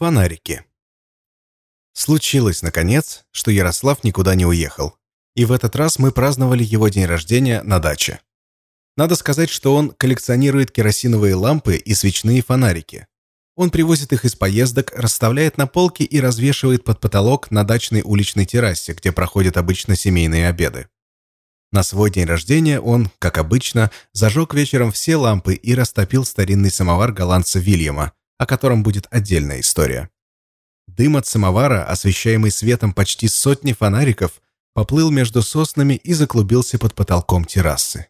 Фонарики. Случилось, наконец, что Ярослав никуда не уехал. И в этот раз мы праздновали его день рождения на даче. Надо сказать, что он коллекционирует керосиновые лампы и свечные фонарики. Он привозит их из поездок, расставляет на полке и развешивает под потолок на дачной уличной террасе, где проходят обычно семейные обеды. На свой день рождения он, как обычно, зажег вечером все лампы и растопил старинный самовар голландца Вильяма, о котором будет отдельная история. Дым от самовара, освещаемый светом почти сотни фонариков, поплыл между соснами и заклубился под потолком террасы.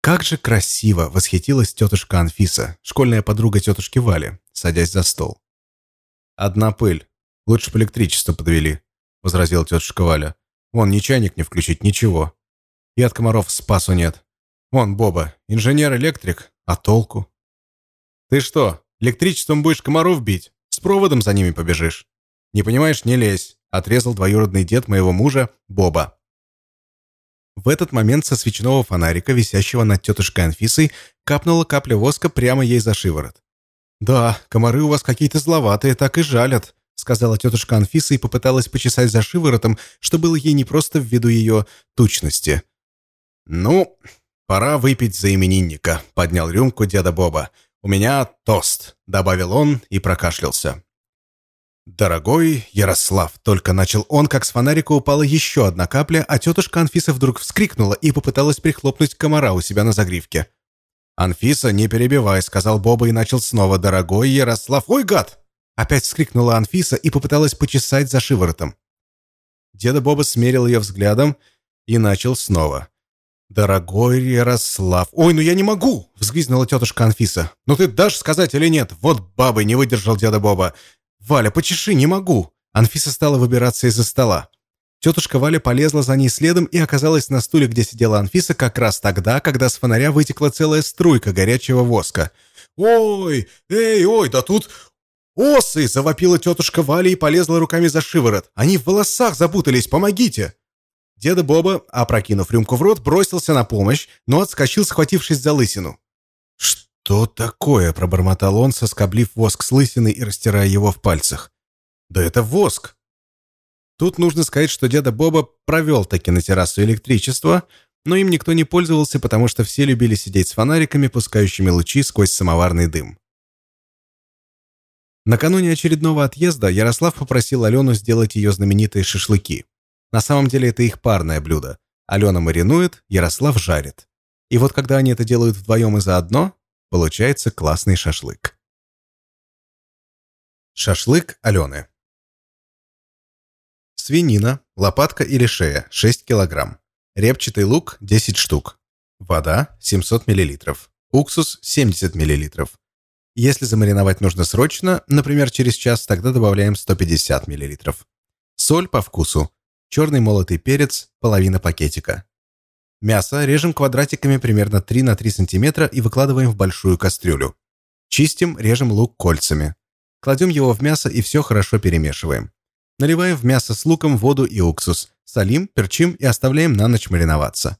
Как же красиво восхитилась тетушка Анфиса, школьная подруга тетушки Вали, садясь за стол. «Одна пыль. Лучше бы электричество подвели», — возразила тетушка Валя. «Вон, ни чайник не включить, ничего. И от комаров спасу нет. Вон, Боба, инженер-электрик, а толку?» «Ты что, Электричеством будешь комаров бить, с проводом за ними побежишь. Не понимаешь, не лезь», — отрезал двоюродный дед моего мужа, Боба. В этот момент со свечного фонарика, висящего над тетушкой Анфисой, капнула капля воска прямо ей за шиворот. «Да, комары у вас какие-то зловатые, так и жалят», — сказала тетушка Анфиса и попыталась почесать за шиворотом, что было ей не просто ввиду ее тучности. «Ну, пора выпить за именинника», — поднял рюмку деда Боба. «У меня тост», — добавил он и прокашлялся. «Дорогой Ярослав», — только начал он, как с фонарика упала еще одна капля, а тетушка Анфиса вдруг вскрикнула и попыталась прихлопнуть комара у себя на загривке. «Анфиса, не перебивай», — сказал Боба и начал снова. «Дорогой Ярослав...» «Ой, гад!» Опять вскрикнула Анфиса и попыталась почесать за шиворотом. Деда Боба смерил ее взглядом и начал снова. «Дорогой Ярослав...» «Ой, ну я не могу!» — взвизгнула тетушка Анфиса. «Ну ты дашь сказать или нет? Вот бабы не выдержал деда Боба. Валя, почеши, не могу!» Анфиса стала выбираться из-за стола. Тетушка Валя полезла за ней следом и оказалась на стуле, где сидела Анфиса, как раз тогда, когда с фонаря вытекла целая струйка горячего воска. «Ой, эй, ой, да тут осы!» — завопила тетушка Валя и полезла руками за шиворот. «Они в волосах запутались, помогите!» Деда Боба, опрокинув рюмку в рот, бросился на помощь, но отскочил, схватившись за лысину. «Что такое?» – пробормотал он, соскоблив воск с лысины и растирая его в пальцах. «Да это воск!» Тут нужно сказать, что деда Боба провел таки на террасу электричество, но им никто не пользовался, потому что все любили сидеть с фонариками, пускающими лучи сквозь самоварный дым. Накануне очередного отъезда Ярослав попросил Алену сделать ее знаменитые шашлыки. На самом деле это их парное блюдо. Алена маринует, Ярослав жарит. И вот когда они это делают вдвоем и заодно, получается классный шашлык. Шашлык Алены. Свинина, лопатка или шея – 6 кг. Репчатый лук – 10 штук. Вода – 700 мл. Уксус – 70 мл. Если замариновать нужно срочно, например, через час, тогда добавляем 150 мл. Соль по вкусу черный молотый перец, половина пакетика. Мясо режем квадратиками примерно 3 на 3 см и выкладываем в большую кастрюлю. Чистим, режем лук кольцами. Кладем его в мясо и все хорошо перемешиваем. Наливаем в мясо с луком воду и уксус. Солим, перчим и оставляем на ночь мариноваться.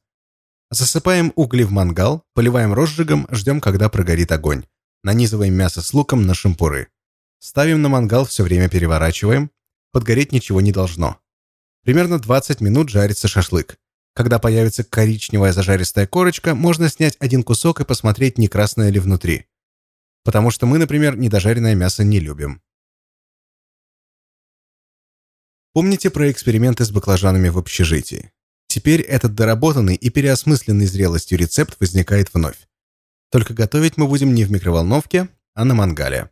Засыпаем угли в мангал, поливаем розжигом, ждем, когда прогорит огонь. Нанизываем мясо с луком на шампуры. Ставим на мангал, все время переворачиваем. Подгореть ничего не должно. Примерно 20 минут жарится шашлык. Когда появится коричневая зажаристая корочка, можно снять один кусок и посмотреть, не красное ли внутри. Потому что мы, например, недожаренное мясо не любим. Помните про эксперименты с баклажанами в общежитии? Теперь этот доработанный и переосмысленный зрелостью рецепт возникает вновь. Только готовить мы будем не в микроволновке, а на мангале.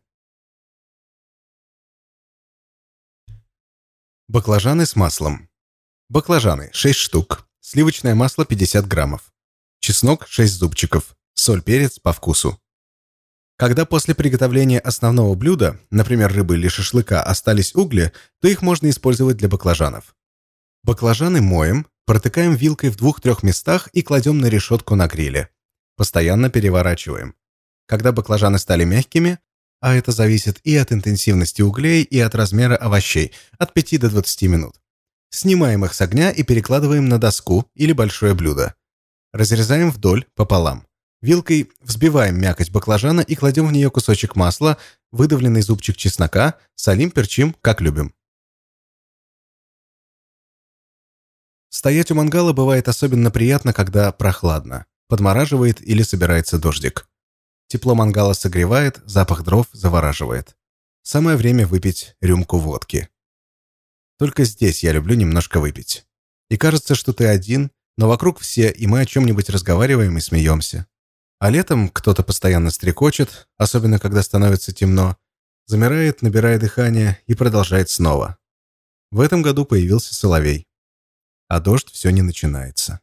Баклажаны с маслом. Баклажаны 6 штук. Сливочное масло 50 граммов. Чеснок 6 зубчиков. Соль, перец по вкусу. Когда после приготовления основного блюда, например, рыбы или шашлыка, остались угли, то их можно использовать для баклажанов. Баклажаны моем, протыкаем вилкой в двух-трех местах и кладем на решетку на гриле. Постоянно переворачиваем. Когда баклажаны стали мягкими, а это зависит и от интенсивности углей, и от размера овощей, от 5 до 20 минут. Снимаем их с огня и перекладываем на доску или большое блюдо. Разрезаем вдоль, пополам. Вилкой взбиваем мякоть баклажана и кладем в нее кусочек масла, выдавленный зубчик чеснока, солим, перчим, как любим. Стоять у мангала бывает особенно приятно, когда прохладно, подмораживает или собирается дождик. Тепло мангала согревает, запах дров завораживает. Самое время выпить рюмку водки. Только здесь я люблю немножко выпить. И кажется, что ты один, но вокруг все, и мы о чем-нибудь разговариваем и смеемся. А летом кто-то постоянно стрекочет, особенно когда становится темно, замирает, набирая дыхание и продолжает снова. В этом году появился соловей а дождь все не начинается.